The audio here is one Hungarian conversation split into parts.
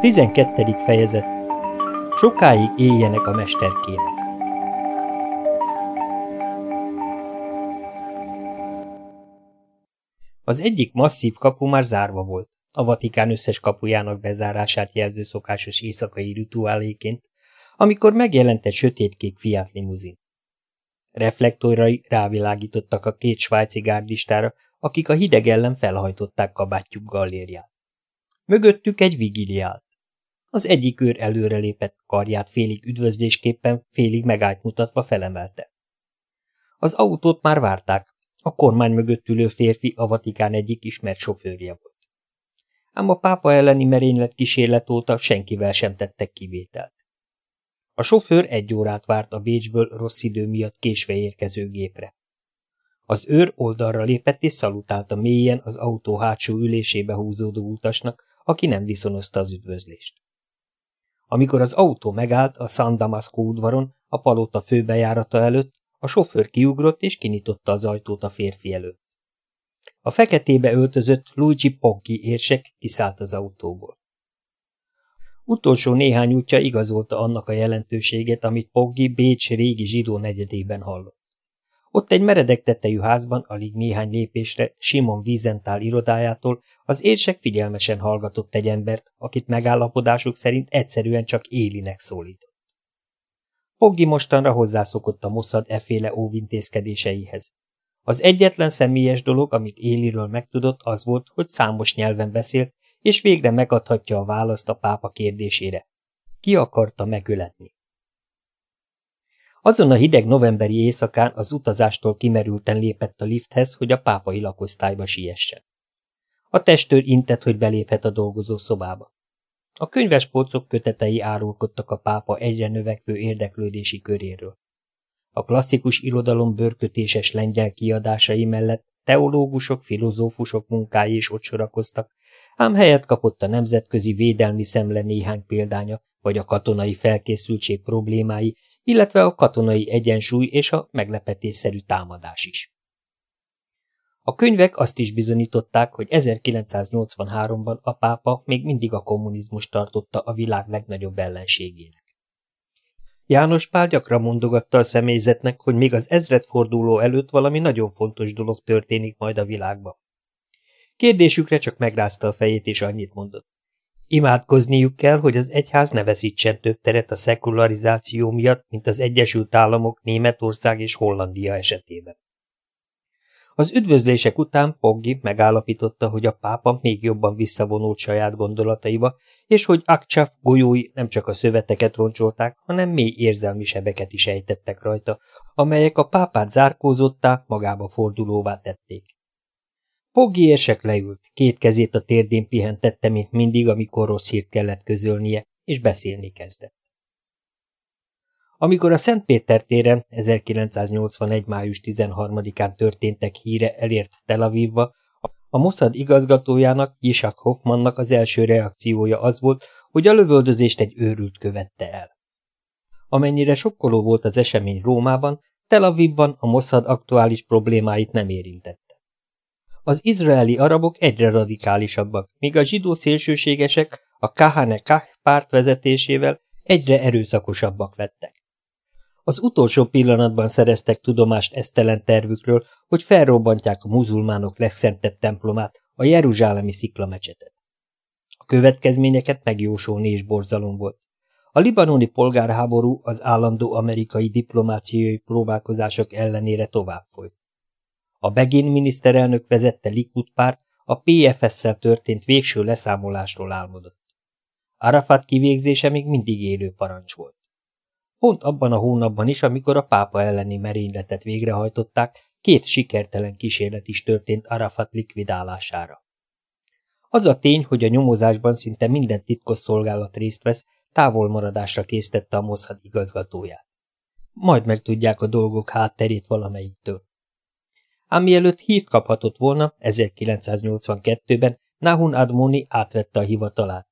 12. fejezet Sokáig éljenek a mesterkének. Az egyik masszív kapu már zárva volt, a Vatikán összes kapujának bezárását jelző szokásos éjszakai rituáléként, amikor megjelent egy sötétkék Fiat limuzin. Reflektorai rávilágítottak a két svájci gárdistára, akik a hideg ellen felhajtották kabátjuk gallériát. Mögöttük egy vigiliált. Az egyik őr előrelépett, karját félig üdvözlésképpen, félig megállt mutatva felemelte. Az autót már várták, a kormány mögött ülő férfi a Vatikán egyik ismert sofőrje volt. Ám a pápa elleni merénylet kísérlet óta senkivel sem tettek kivételt. A sofőr egy órát várt a Bécsből rossz idő miatt késve érkező gépre. Az őr oldalra lépett és szalutálta mélyen az autó hátsó ülésébe húzódó utasnak, aki nem viszonozta az üdvözlést. Amikor az autó megállt a San Damasco udvaron, a palota főbejárata előtt, a sofőr kiugrott és kinyitotta az ajtót a férfi előtt. A feketébe öltözött Luigi Poggi érsek kiszállt az autóból. Utolsó néhány útja igazolta annak a jelentőséget, amit Poggi Bécs régi zsidó negyedében hallott. Ott egy meredek tetejű házban, alig néhány lépésre, Simon Wiesenthal irodájától az érsek figyelmesen hallgatott egy embert, akit megállapodásuk szerint egyszerűen csak Élinek szólított. Poggi mostanra hozzászokott a Mossad eféle óvintézkedéseihez. Az egyetlen személyes dolog, amit Éliről megtudott, az volt, hogy számos nyelven beszélt, és végre megadhatja a választ a pápa kérdésére. Ki akarta megöletni? Azon a hideg novemberi éjszakán az utazástól kimerülten lépett a lifthez, hogy a pápai lakosztályba siessen. A testőr intett, hogy beléphet a dolgozó szobába. A könyvespolcok kötetei árulkodtak a pápa egyre növekvő érdeklődési köréről. A klasszikus irodalom bőrkötéses lengyel kiadásai mellett teológusok, filozófusok munkái is ott sorakoztak, ám helyet kapott a nemzetközi védelmi szemle néhány példánya, vagy a katonai felkészültség problémái, illetve a katonai egyensúly és a meglepetésszerű támadás is. A könyvek azt is bizonyították, hogy 1983-ban a pápa még mindig a kommunizmus tartotta a világ legnagyobb ellenségének. János Pál gyakran mondogatta a személyzetnek, hogy még az ezredforduló előtt valami nagyon fontos dolog történik majd a világban. Kérdésükre csak megrázta a fejét, és annyit mondott. Imádkozniuk kell, hogy az egyház ne veszítsen több teret a szekularizáció miatt, mint az Egyesült Államok, Németország és Hollandia esetében. Az üdvözlések után Poggi megállapította, hogy a pápa még jobban visszavonult saját gondolataiba, és hogy Akcsaf golyói nem csak a szöveteket roncsolták, hanem mély érzelmi sebeket is ejtettek rajta, amelyek a pápát zárkózottá, magába fordulóvá tették. Poggi érsek leült, két kezét a térdén pihentette, mint mindig, amikor rossz hírt kellett közölnie, és beszélni kezdett. Amikor a Szentpéter téren 1981. május 13-án történtek híre elért Tel Avivba, a Mossad igazgatójának, Isak Hoffmannak az első reakciója az volt, hogy a lövöldözést egy őrült követte el. Amennyire sokkoló volt az esemény Rómában, Tel Avivban a Mossad aktuális problémáit nem érintette. Az izraeli arabok egyre radikálisabbak, míg a zsidó szélsőségesek a Kahane Kah párt vezetésével egyre erőszakosabbak lettek. Az utolsó pillanatban szereztek tudomást esztelen tervükről, hogy felrobbantják a muzulmánok legszentebb templomát, a Jeruzsálemi sziklamecsetet. A következményeket megjósolni is borzalom volt. A libanoni polgárháború az állandó amerikai diplomáciai próbálkozások ellenére tovább folyt. A Begin miniszterelnök vezette Likud párt a PFS-szel történt végső leszámolásról álmodott. Arafat kivégzése még mindig élő parancs volt. Pont abban a hónapban is, amikor a pápa elleni merényletet végrehajtották, két sikertelen kísérlet is történt Arafat likvidálására. Az a tény, hogy a nyomozásban szinte minden titkos szolgálat részt vesz, távolmaradásra késztette a Mossad igazgatóját. Majd megtudják a dolgok hátterét valamelyiktől. Ám mielőtt hírt kaphatott volna, 1982-ben Nahun Admoni átvette a hivatalát.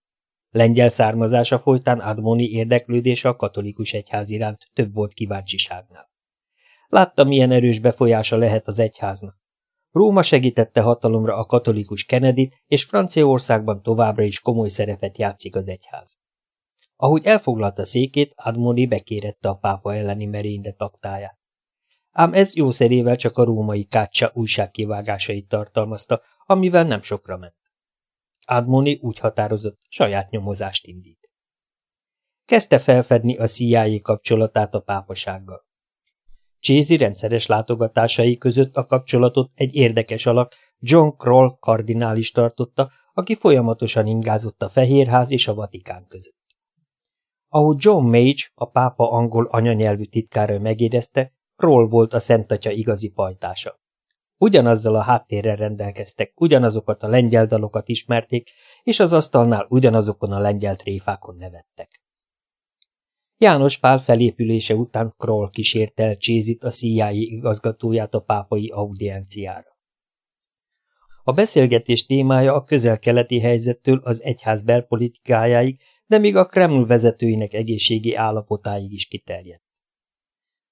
Lengyel származása folytán Admoni érdeklődése a katolikus egyház iránt több volt kíváncsiságnál. Látta, milyen erős befolyása lehet az egyháznak. Róma segítette hatalomra a katolikus kennedy és Franciaországban továbbra is komoly szerepet játszik az egyház. Ahogy elfoglalta székét, Admoni bekérette a pápa elleni merénylet aktáját. Ám ez jószerével csak a római kácsa újságkivágásait tartalmazta, amivel nem sokra ment. Admoni úgy határozott, saját nyomozást indít. Kezdte felfedni a CIA kapcsolatát a pápasággal. Csézi rendszeres látogatásai között a kapcsolatot egy érdekes alak, John Kroll kardinális tartotta, aki folyamatosan ingázott a Fehérház és a Vatikán között. Ahogy John Mage, a pápa angol anyanyelvű titkára megérezte, Kroll volt a Szentatya igazi pajtása. Ugyanazzal a háttérrel rendelkeztek, ugyanazokat a lengyel dalokat ismerték, és az asztalnál ugyanazokon a lengyel tréfákon nevettek. János Pál felépülése után Kroll kísérte el Csézit a CIA igazgatóját a pápai audienciára. A beszélgetés témája a közel-keleti helyzettől az egyház belpolitikájáig, de még a Kreml vezetőinek egészségi állapotáig is kiterjedt.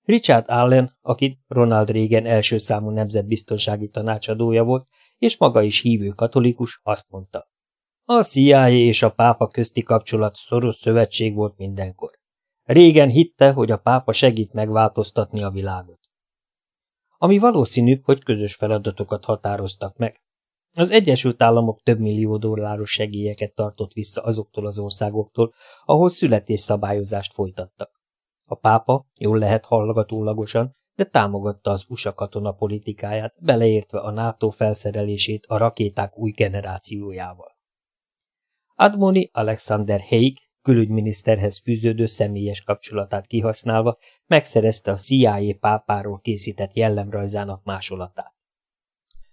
Richard Allen, aki Ronald Reagan első számú nemzetbiztonsági tanácsadója volt, és maga is hívő katolikus, azt mondta. A CIA és a pápa közti kapcsolat szoros szövetség volt mindenkor. Régen hitte, hogy a pápa segít megváltoztatni a világot. Ami valószínűbb, hogy közös feladatokat határoztak meg. Az Egyesült Államok több millió dolláros segélyeket tartott vissza azoktól az országoktól, ahol születésszabályozást folytattak. A pápa, jól lehet hallgatólagosan, de támogatta az USA katona politikáját, beleértve a NATO felszerelését a rakéták új generációjával. Admoni Alexander Haig külügyminiszterhez fűződő személyes kapcsolatát kihasználva megszerezte a CIA pápáról készített jellemrajzának másolatát.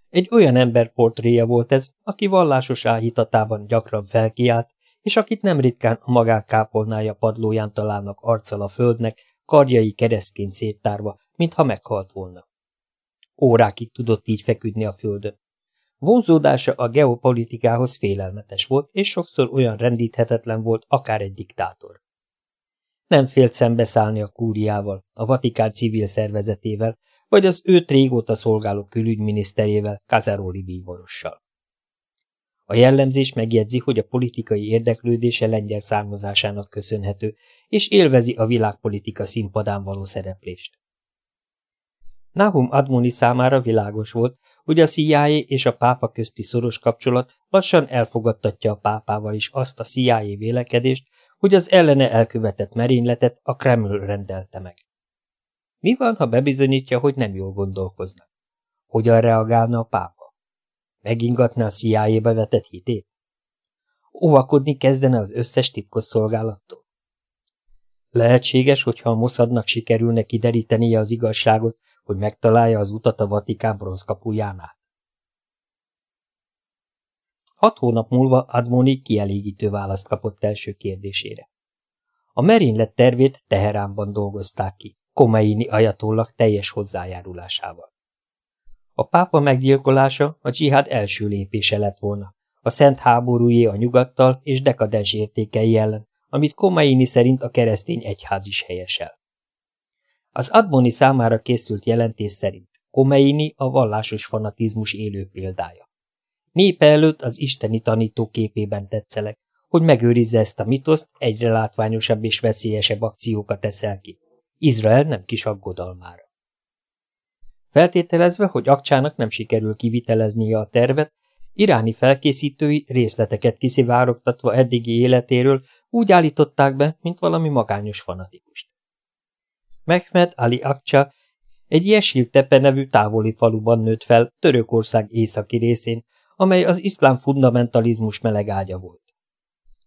Egy olyan ember portréja volt ez, aki vallásos áhítatában gyakran felkiált, és akit nem ritkán a magák kápolnája padlóján találnak arccal a földnek, karjai keresztként széttárva, mintha meghalt volna. Órákig tudott így feküdni a földön. Vonzódása a geopolitikához félelmetes volt, és sokszor olyan rendíthetetlen volt, akár egy diktátor. Nem félt szembeszállni a kúriával, a Vatikán civil szervezetével, vagy az őt régóta szolgáló külügyminiszterével, Kazaroli bíborossal. A jellemzés megjegyzi, hogy a politikai érdeklődése lengyel származásának köszönhető, és élvezi a világpolitika színpadán való szereplést. Nahum Admoni számára világos volt, hogy a CIA és a pápa közti szoros kapcsolat lassan elfogadtatja a pápával is azt a CIA vélekedést, hogy az ellene elkövetett merényletet a Kreml rendelte meg. Mi van, ha bebizonyítja, hogy nem jól gondolkoznak? Hogyan reagálna a pápa? Megingatná CIA-be vetett hitét? Óvakodni kezdene az összes titkosszolgálattól? Lehetséges, hogyha a Mossadnak sikerülne kiderítenie az igazságot, hogy megtalálja az utat a Vatikán bronzkapujánál. Hat hónap múlva Admoni kielégítő választ kapott első kérdésére. A merénylet tervét Teheránban dolgozták ki, Komeini ajatollag teljes hozzájárulásával. A pápa meggyilkolása a dzsihád első lépése lett volna, a szent háborújé a nyugattal és dekadens értékei ellen, amit Komeini szerint a keresztény egyház is helyesel. Az Admoni számára készült jelentés szerint Komeini a vallásos fanatizmus élő példája. Népe előtt az isteni tanító képében tetszelek, hogy megőrizze ezt a mitoszt, egyre látványosabb és veszélyesebb akciókat teszel ki. Izrael nem kis aggodalmára. Feltételezve, hogy Akcsának nem sikerül kiviteleznie a tervet, iráni felkészítői részleteket kiszivárogtatva eddigi életéről úgy állították be, mint valami magányos fanatikust. Mehmed Ali Akcsa egy Jesil Tepe nevű távoli faluban nőtt fel Törökország északi részén, amely az iszlám fundamentalizmus melegágya volt.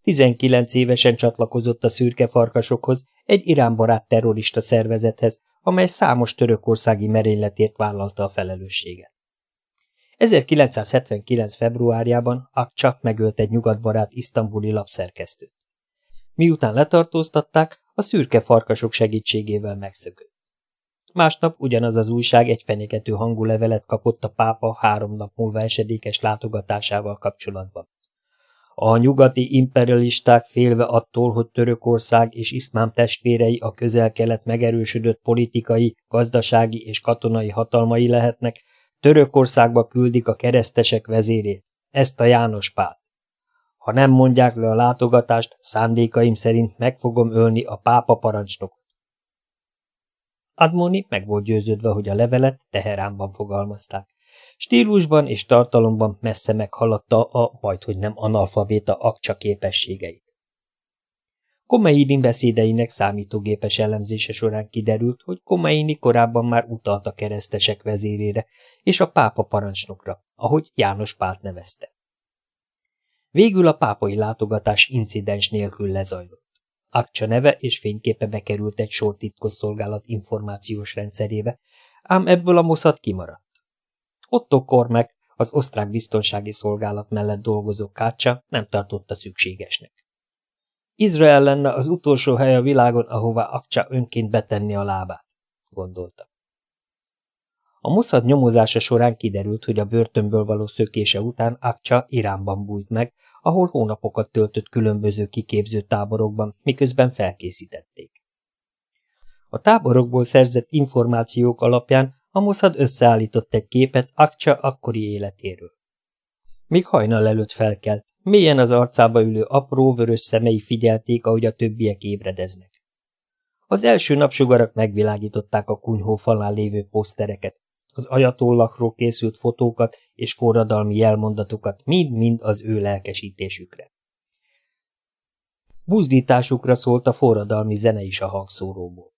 19 évesen csatlakozott a szürke farkasokhoz, egy iránbarát terrorista szervezethez, amely számos törökországi merényletért vállalta a felelősséget. 1979. februárjában Akcsa megölt egy nyugatbarát isztambuli lapszerkesztőt. Miután letartóztatták, a szürke farkasok segítségével megszökött. Másnap ugyanaz az újság egy fenyegető hangulevelet kapott a pápa három nap múlva esedékes látogatásával kapcsolatban. A nyugati imperialisták félve attól, hogy Törökország és iszmám testvérei a közel-kelet megerősödött politikai, gazdasági és katonai hatalmai lehetnek, Törökországba küldik a keresztesek vezérét, ezt a János Pát. Ha nem mondják le a látogatást, szándékaim szerint meg fogom ölni a pápa parancsnokot. Admoni meg volt győződve, hogy a levelet Teheránban fogalmazták. Stílusban és tartalomban messze meghaladta a majdhogy nem analfabéta akcsa képességeit. Komeini beszédeinek számítógépes elemzése során kiderült, hogy Komeini korábban már utalt a keresztesek vezérére és a pápa parancsnokra, ahogy János Pált nevezte. Végül a pápai látogatás incidens nélkül lezajlott. Akcsa neve és fényképe bekerült egy sor titkosszolgálat információs rendszerébe, ám ebből a moszat kimaradt. Otto Kormek, az osztrák biztonsági szolgálat mellett dolgozó kácsa nem tartotta szükségesnek. Izrael lenne az utolsó hely a világon, ahová Akcsa önként betenni a lábát, gondolta. A Mossad nyomozása során kiderült, hogy a börtönből való szökése után Akcsa Iránban bújt meg, ahol hónapokat töltött különböző kiképző táborokban, miközben felkészítették. A táborokból szerzett információk alapján a Mossad összeállított egy képet Akcsa akkori életéről. Míg hajnal előtt felkelt, mélyen az arcába ülő apró, vörös szemei figyelték, ahogy a többiek ébredeznek. Az első napsugarak megvilágították a kunyhó falán lévő posztereket, az ajatollakról készült fotókat és forradalmi jelmondatokat mind-mind az ő lelkesítésükre. Buzdításukra szólt a forradalmi zene is a hangszóróból.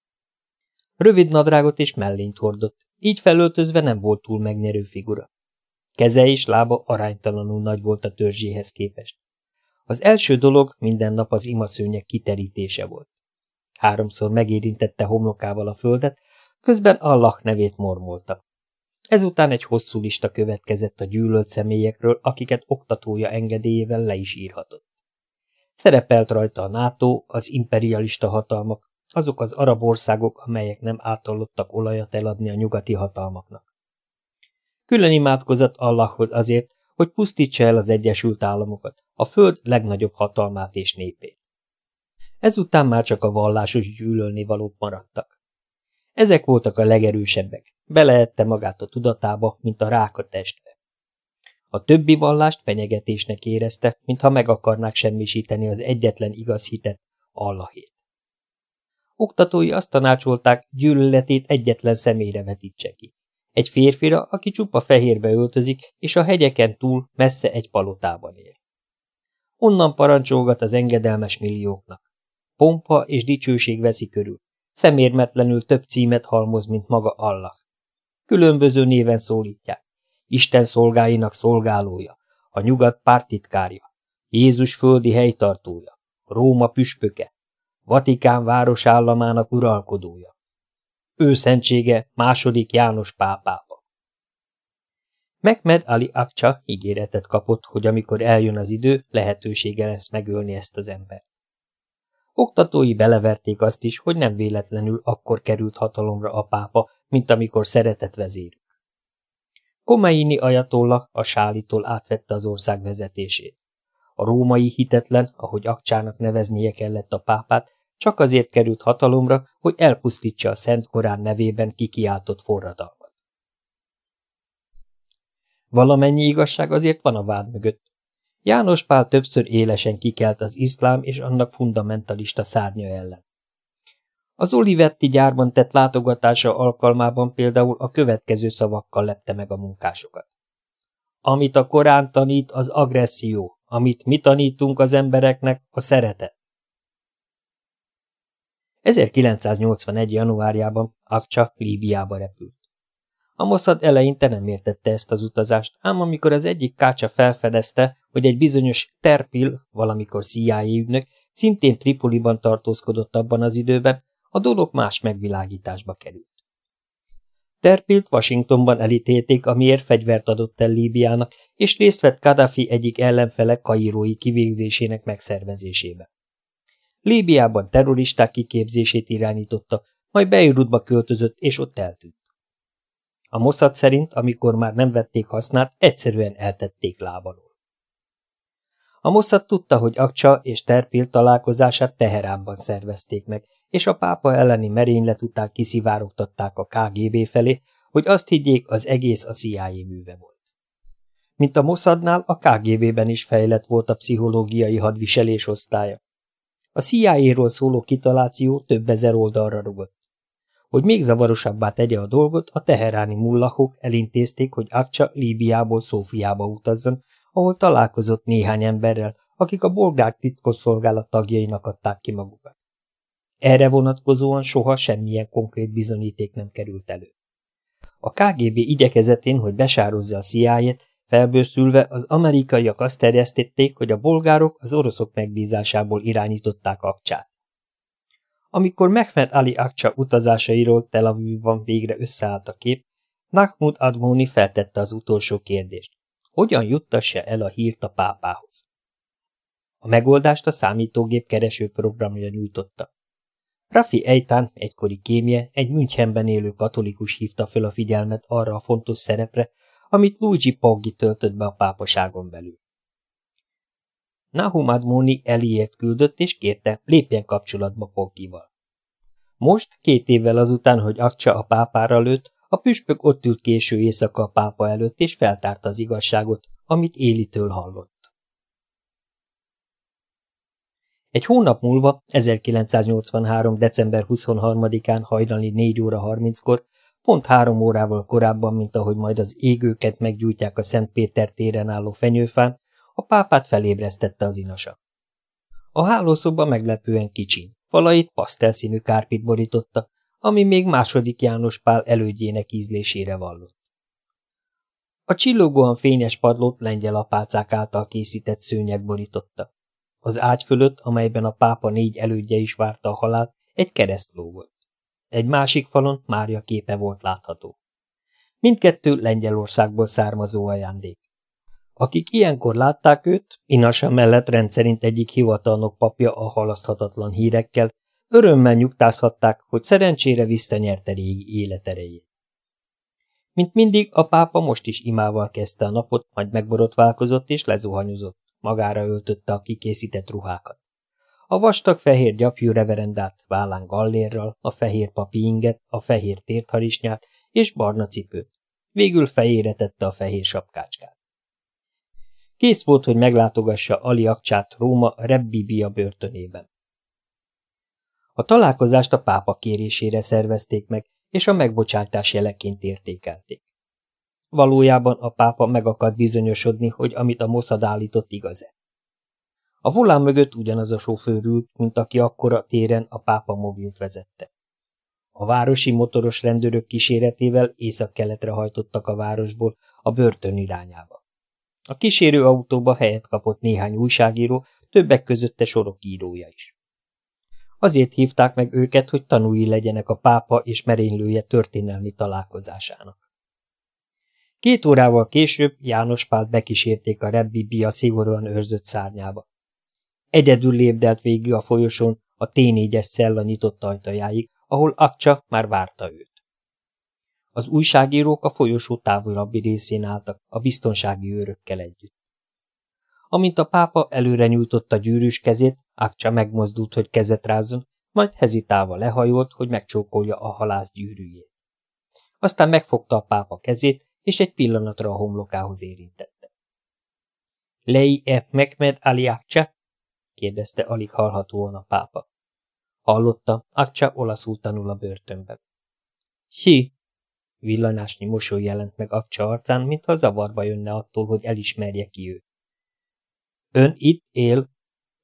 Rövid nadrágot és mellényt hordott, így felöltözve nem volt túl megnyerő figura. Keze és lába aránytalanul nagy volt a törzséhez képest. Az első dolog minden nap az imaszőnyek kiterítése volt. Háromszor megérintette homlokával a földet, közben Allah nevét mormolta. Ezután egy hosszú lista következett a gyűlölt személyekről, akiket oktatója engedélyével le is írhatott. Szerepelt rajta a NATO, az imperialista hatalmak, azok az arab országok, amelyek nem átallottak olajat eladni a nyugati hatalmaknak. Külön imádkozott Allahhoz azért, hogy pusztítsa el az Egyesült Államokat, a föld legnagyobb hatalmát és népét. Ezután már csak a vallásos gyűlölni valók maradtak. Ezek voltak a legerősebbek, beleette magát a tudatába, mint a rák a testbe. A többi vallást fenyegetésnek érezte, mintha meg akarnák semmisíteni az egyetlen igaz hitet, Allahét. Oktatói azt tanácsolták, gyűlöletét egyetlen személyre vetítse ki. Egy férfira, aki csupa fehérbe öltözik, és a hegyeken túl messze egy palotában él. Onnan parancsolgat az engedelmes millióknak. Pompa és dicsőség veszi körül, szemérmetlenül több címet halmoz, mint maga Allah. Különböző néven szólítják. Isten szolgáinak szolgálója, a nyugat pártitkárja, Jézus földi helytartója, Róma püspöke, Vatikán városállamának uralkodója. Ő szentsége második János pápápa. Mehmed Ali Akcsa ígéretet kapott, hogy amikor eljön az idő, lehetősége lesz megölni ezt az embert. Oktatói beleverték azt is, hogy nem véletlenül akkor került hatalomra a pápa, mint amikor szeretett vezérük. Komeini ajatolla a sálitól átvette az ország vezetését. A római hitetlen, ahogy Akcsának neveznie kellett a pápát, csak azért került hatalomra, hogy elpusztítsa a Szent Korán nevében kikiáltott forradalmat. Valamennyi igazság azért van a vád mögött, János Pál többször élesen kikelt az iszlám és annak fundamentalista szárnya ellen. Az Olivetti gyárban tett látogatása alkalmában például a következő szavakkal lepte meg a munkásokat. Amit a Korán tanít, az agresszió, amit mi tanítunk az embereknek, a szeretet. 1981. januárjában Akcsa Líbiába repült. A Mossad eleinte nem értette ezt az utazást, ám amikor az egyik kácsa felfedezte, hogy egy bizonyos Terpil, valamikor CIA ügynök, szintén Tripoliban tartózkodott abban az időben, a dolog más megvilágításba került. Terpilt Washingtonban elítélték, amiért fegyvert adott el Líbiának, és részt vett Kadhafi egyik ellenfele kairói kivégzésének megszervezésébe. Líbiában terroristák kiképzését irányította, majd Beirutba költözött, és ott eltűnt. A Mossad szerint, amikor már nem vették hasznát, egyszerűen eltették lábalól. A Mossad tudta, hogy Akcsa és Terpil találkozását Teheránban szervezték meg, és a pápa elleni merénylet után kiszivárogtatták a KGB felé, hogy azt higgyék, az egész a CIA műve volt. Mint a Mossadnál, a KGB-ben is fejlett volt a pszichológiai hadviselés osztálya. A CIA-ról szóló kitaláció több ezer oldalra rugott. Hogy még zavarosabbá tegye a dolgot, a teheráni mullahok elintézték, hogy Akcsa Líbiából Szófiába utazzon, ahol találkozott néhány emberrel, akik a bolgár titkosszolgálat tagjainak adták ki magukat. Erre vonatkozóan soha semmilyen konkrét bizonyíték nem került elő. A KGB igyekezetén, hogy besározza a CIA-t, felbőszülve az amerikaiak azt terjesztették, hogy a bolgárok az oroszok megbízásából irányították Akcsát. Amikor Mehmet Ali Akcsa utazásairól Tel Avivban végre összeállt a kép, Mahmud Admoni feltette az utolsó kérdést. Hogyan juttassa el a hírt a pápához? A megoldást a számítógép kereső programja nyújtotta. Rafi Eitan, egykori kémje, egy Münchenben élő katolikus hívta föl a figyelmet arra a fontos szerepre, amit Luigi Poggi töltött be a pápaságon belül. Nahum Admoni Eliért küldött, és kérte, lépjen kapcsolatba Poggival. Most, két évvel azután, hogy Akcsa a pápára lőtt, a püspök ott ült késő éjszaka a pápa előtt, és feltárta az igazságot, amit Élitől hallott. Egy hónap múlva, 1983. december 23-án hajnali 4 óra 30-kor, pont három órával korábban, mint ahogy majd az égőket meggyújtják a Szent Péter téren álló fenyőfán, a pápát felébresztette az inasa. A hálószoba meglepően kicsi, falait pasztelszínű kárpit borította, ami még második János Pál elődjének ízlésére vallott. A csillogóan fényes padlót lengyel apácák által készített szőnyeg borította. Az ágy fölött, amelyben a pápa négy elődje is várta a halált, egy kereszt volt. Egy másik falon Mária képe volt látható. Mindkettő Lengyelországból származó ajándék. Akik ilyenkor látták őt, Inasa mellett rendszerint egyik hivatalnok papja a halaszthatatlan hírekkel, örömmel nyugtázhatták, hogy szerencsére visszanyerte régi életerejét. Mint mindig, a pápa most is imával kezdte a napot, majd megborotválkozott és lezuhanyozott, magára öltötte a kikészített ruhákat. A vastag fehér gyapjú reverendát, vállán gallérral, a fehér papi a fehér tértharisnyát és barna cipőt. Végül fejére tette a fehér sapkácskát. Kész volt, hogy meglátogassa Ali Akcsát Róma Rebbibia börtönében. A találkozást a pápa kérésére szervezték meg, és a megbocsátás jeleként értékelték. Valójában a pápa meg akart bizonyosodni, hogy amit a Mossad állított igaz-e. A volán mögött ugyanaz a sofőr ült, mint aki akkor a téren a pápa mobilt vezette. A városi motoros rendőrök kíséretével észak-keletre hajtottak a városból a börtön irányába. A kísérő autóba helyet kapott néhány újságíró, többek közötte sorok írója is. Azért hívták meg őket, hogy tanúi legyenek a pápa és merénylője történelmi találkozásának. Két órával később János Pált bekísérték a Rebbi Bia szigorúan őrzött szárnyába. Egyedül lépdelt végig a folyosón a T4-es szella nyitott ajtajáig, ahol Akcsa már várta őt. Az újságírók a folyosó távolabbi részén álltak, a biztonsági őrökkel együtt. Amint a pápa előre nyújtotta gyűrűs kezét, Akcsa megmozdult, hogy kezet rázzon, majd hezitálva lehajolt, hogy megcsókolja a halász gyűrűjét. Aztán megfogta a pápa kezét, és egy pillanatra a homlokához érintette. Lei-e Mehmed Ali Akcsa? Kérdezte alig hallhatóan a pápa. Hallotta, Akcsa olaszul tanul a börtönben. Si! Villanásnyi mosoly jelent meg Akcsa arcán, mintha zavarba jönne attól, hogy elismerje ki őt. Ön itt él?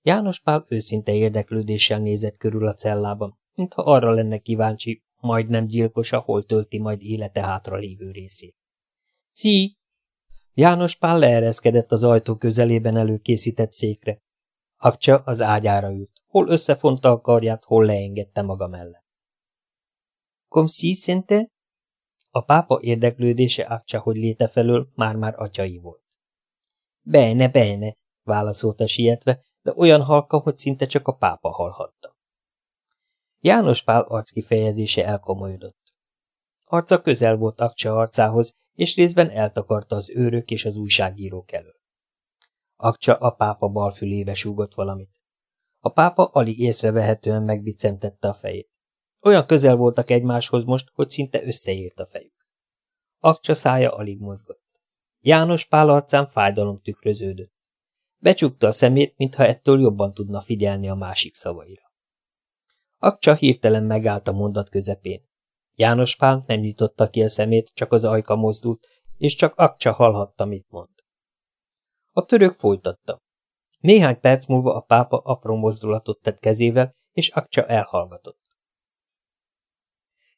János Pál őszinte érdeklődéssel nézett körül a cellában, mintha arra lenne kíváncsi, majdnem gyilkosa, hol tölti majd élete hátra lévő részét. Szí! János Pál leereszkedett az ajtó közelében előkészített székre. Akcsa az ágyára ült, hol összefonta a karját, hol leengedte maga mellett. Kom szí szinte? A pápa érdeklődése Akcsa, hogy léte felől már-már atyai volt. Bene, bene, válaszolta sietve, de olyan halka, hogy szinte csak a pápa hallhatta. János Pál arckifejezése elkomolyodott. Arca közel volt Akcsa arcához, és részben eltakarta az őrök és az újságírók elől. Akcsa a pápa bal fülébe súgott valamit. A pápa alig észrevehetően megbiccentette a fejét. Olyan közel voltak egymáshoz most, hogy szinte összeért a fejük. Akcsa szája alig mozgott. János Pál arcán fájdalom tükröződött. Becsukta a szemét, mintha ettől jobban tudna figyelni a másik szavaira. Akcsa hirtelen megállt a mondat közepén. János Pál nem nyitotta ki a szemét, csak az ajka mozdult, és csak Akcsa hallhatta, mit mond. A török folytatta. Néhány perc múlva a pápa apró mozdulatot tett kezével, és Akcsa elhallgatott.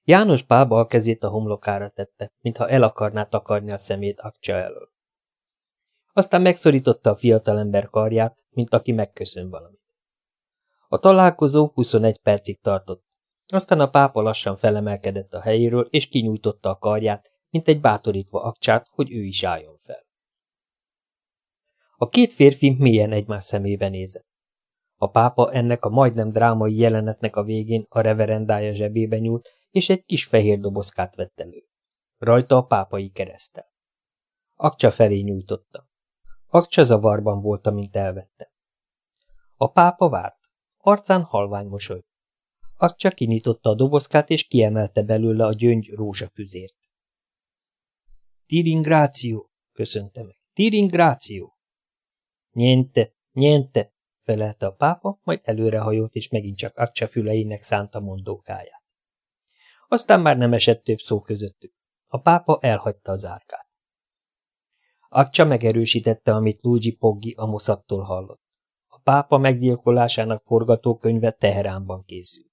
János Pál bal kezét a homlokára tette, mintha el akarná takarni a szemét Akcsa elől. Aztán megszorította a fiatalember karját, mint aki megköszön valamit. A találkozó 21 percig tartott. Aztán a pápa lassan felemelkedett a helyéről, és kinyújtotta a karját, mint egy bátorítva akcsát, hogy ő is álljon fel. A két férfi mélyen egymás szemébe nézett. A pápa ennek a majdnem drámai jelenetnek a végén a reverendája zsebébe nyúlt, és egy kis fehér dobozkát vett elő. Rajta a pápai keresztel. Akcsa felé nyújtotta. Akcsa zavarban volt, amint elvette. A pápa várt. Arcán halvány mosoly. Akcsa kinyitotta a dobozkát, és kiemelte belőle a gyöngy rózsafüzért. Tiringráció, köszönte meg. Tiringráció. Niente, niente, felelte a pápa, majd előrehajolt, és megint csak Akcsa füleinek szánta mondókáját. Aztán már nem esett több szó közöttük. A pápa elhagyta az árkát. Akcsa megerősítette, amit Luigi Poggi a moszattól hallott. A pápa meggyilkolásának forgatókönyve Teheránban készült.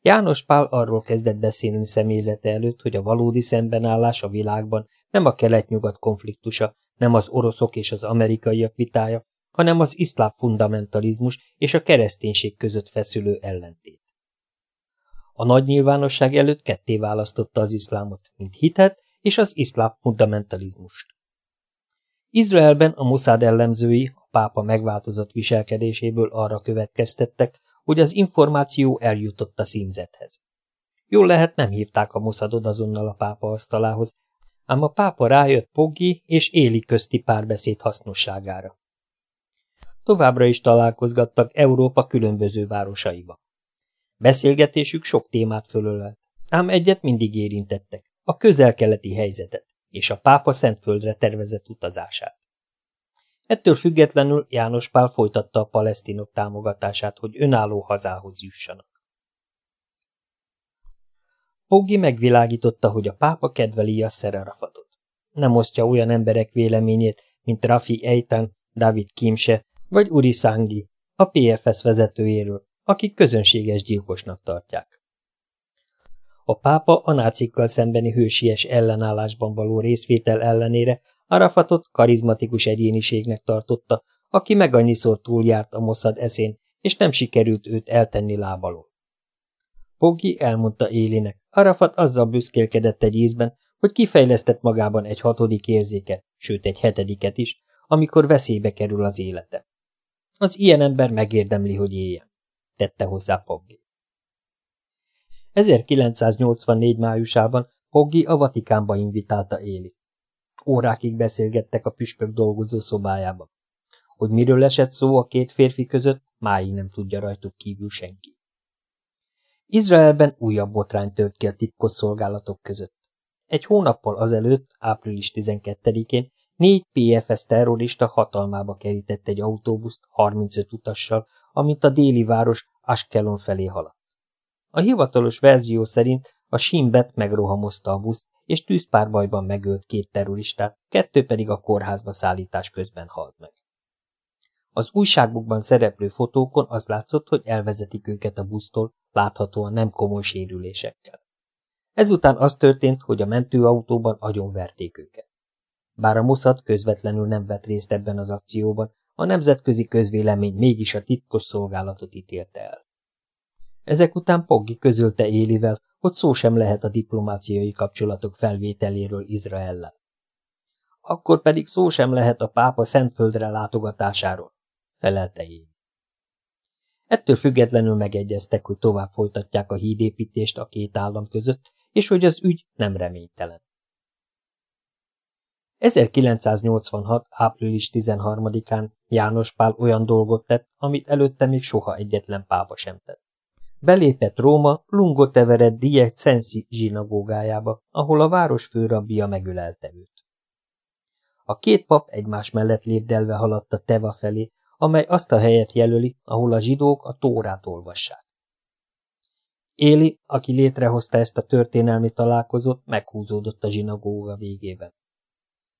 János Pál arról kezdett beszélni személyzete előtt, hogy a valódi szembenállás a világban nem a kelet-nyugat konfliktusa, nem az oroszok és az amerikaiak vitája, hanem az iszlám fundamentalizmus és a kereszténység között feszülő ellentét. A nagy nyilvánosság előtt ketté választotta az iszlámot, mint hitet, és az iszlám fundamentalizmust. Izraelben a Mossad ellenzői a pápa megváltozott viselkedéséből arra következtettek, hogy az információ eljutott a szímzethez. Jól lehet, nem hívták a Mossadot azonnal a pápa asztalához, ám a pápa rájött Poggi és Éli közti párbeszéd hasznosságára. Továbbra is találkozgattak Európa különböző városaiba. Beszélgetésük sok témát fölölelt, ám egyet mindig érintettek, a közel-keleti helyzetet és a pápa Szentföldre tervezett utazását. Ettől függetlenül János Pál folytatta a palesztinok támogatását, hogy önálló hazához jussanak. Poggi megvilágította, hogy a pápa kedveli Yasser Arafatot. Nem osztja olyan emberek véleményét, mint Rafi Eitan, David Kimse vagy Uri Sangi, a PFS vezetőjéről, akik közönséges gyilkosnak tartják. A pápa a nácikkal szembeni hősies ellenállásban való részvétel ellenére Arafatot karizmatikus egyéniségnek tartotta, aki meg annyiszor túljárt a Mossad eszén, és nem sikerült őt eltenni lábalól. Poggi elmondta Élinek, Arafat azzal büszkélkedett egy ízben, hogy kifejlesztett magában egy hatodik érzéket, sőt egy hetediket is, amikor veszélybe kerül az élete. Az ilyen ember megérdemli, hogy éljen, tette hozzá Poggi. 1984 májusában Poggi a Vatikánba invitálta Élit. Órákig beszélgettek a püspök dolgozó szobájában. Hogy miről esett szó a két férfi között, máig nem tudja rajtuk kívül senki. Izraelben újabb botrány tört ki a titkos szolgálatok között. Egy hónappal azelőtt, április 12-én négy PFS terrorista hatalmába kerített egy autóbuszt 35 utassal, amint a déli város Askelon felé haladt. A hivatalos verzió szerint a Simbet megrohamozta a buszt, és tűzpárbajban megölt két terroristát, kettő pedig a kórházba szállítás közben halt meg. Az újságokban szereplő fotókon az látszott, hogy elvezetik őket a busztól, láthatóan nem komoly sérülésekkel. Ezután az történt, hogy a mentőautóban agyonverték őket. Bár a Mossad közvetlenül nem vett részt ebben az akcióban, a nemzetközi közvélemény mégis a titkos szolgálatot ítélte el. Ezek után Poggi közölte Élivel, hogy szó sem lehet a diplomáciai kapcsolatok felvételéről Izraellel. Akkor pedig szó sem lehet a pápa Szentföldre látogatásáról, felelte Éli. Ettől függetlenül megegyeztek, hogy tovább folytatják a hídépítést a két állam között, és hogy az ügy nem reménytelen. 1986. április 13-án János Pál olyan dolgot tett, amit előtte még soha egyetlen pápa sem tett. Belépett Róma Lungo Teveret Die Sensi zsinagógájába, ahol a város főrabbia megölelte őt. A két pap egymás mellett lépdelve haladt a Teva felé, amely azt a helyet jelöli, ahol a zsidók a tórát olvassák. Éli, aki létrehozta ezt a történelmi találkozót, meghúzódott a zsinagóga végében.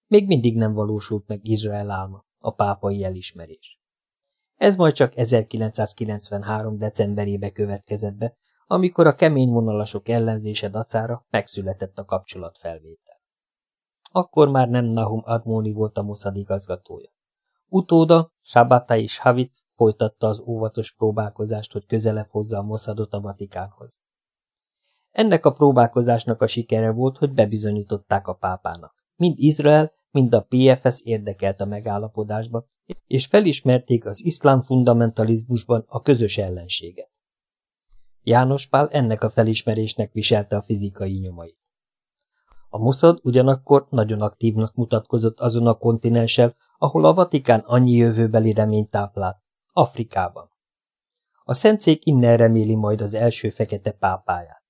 Még mindig nem valósult meg Izrael álma, a pápai elismerés. Ez majd csak 1993. decemberébe következett be, amikor a kemény vonalasok ellenzése dacára megszületett a kapcsolatfelvétel. Akkor már nem Nahum Admoni volt a Mossad igazgatója. Utóda, Sabata és Havit folytatta az óvatos próbálkozást, hogy közelebb hozza a Mossadot a Vatikánhoz. Ennek a próbálkozásnak a sikere volt, hogy bebizonyították a pápának. Mind Izrael, mind a PFS érdekelt a megállapodásba, és felismerték az iszlám fundamentalizmusban a közös ellenséget. János Pál ennek a felismerésnek viselte a fizikai nyomait. A Mossad ugyanakkor nagyon aktívnak mutatkozott azon a kontinenssel, ahol a Vatikán annyi jövőbeli reményt táplált, Afrikában. A szentszék innen reméli majd az első fekete pápáját.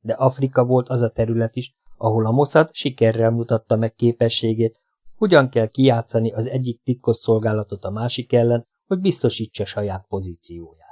De Afrika volt az a terület is, ahol a Mossad sikerrel mutatta meg képességét, hogyan kell kijátszani az egyik titkosszolgálatot a másik ellen, hogy biztosítsa saját pozícióját.